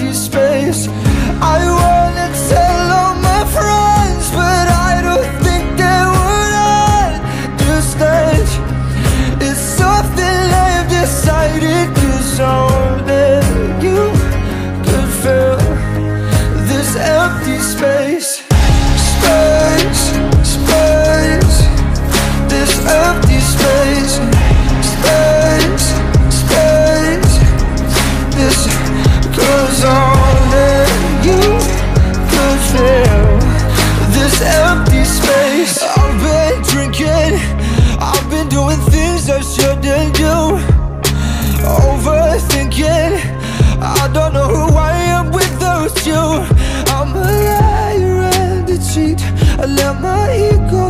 empty space. I wanna tell all my friends But I don't think they would understand It's something I've decided Cause only you could fill this empty space Space, Cause only you could fill this empty space I've been drinking, I've been doing things I shouldn't do. Overthinking, I don't know who I am without you. I'm a liar and a cheat, I let my ego